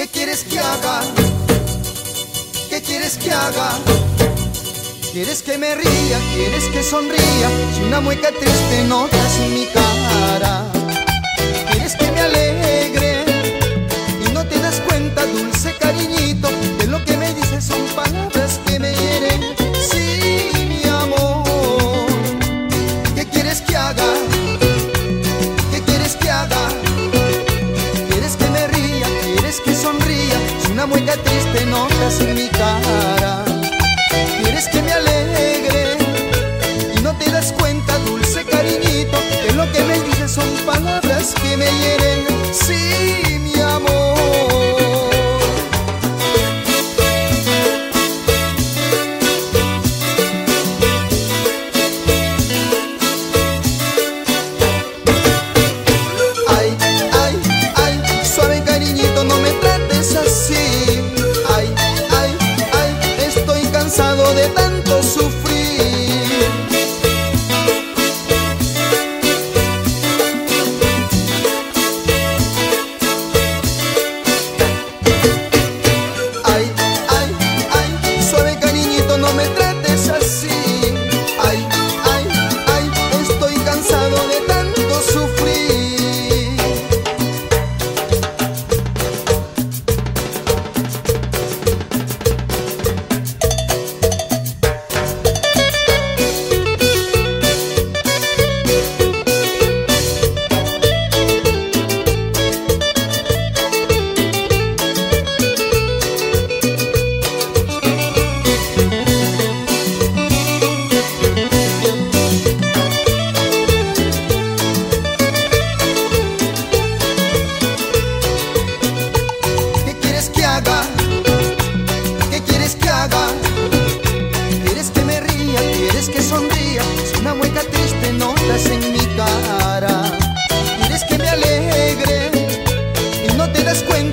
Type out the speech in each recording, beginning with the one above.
¿Qué quieres que haga? ¿Qué quieres que haga? ¿Quieres que me ría? ¿Quieres que sonría? Si una mueca triste notas en mi cara. una mueca triste notas en mi cara. Quieres que me aleje.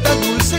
tanta dulce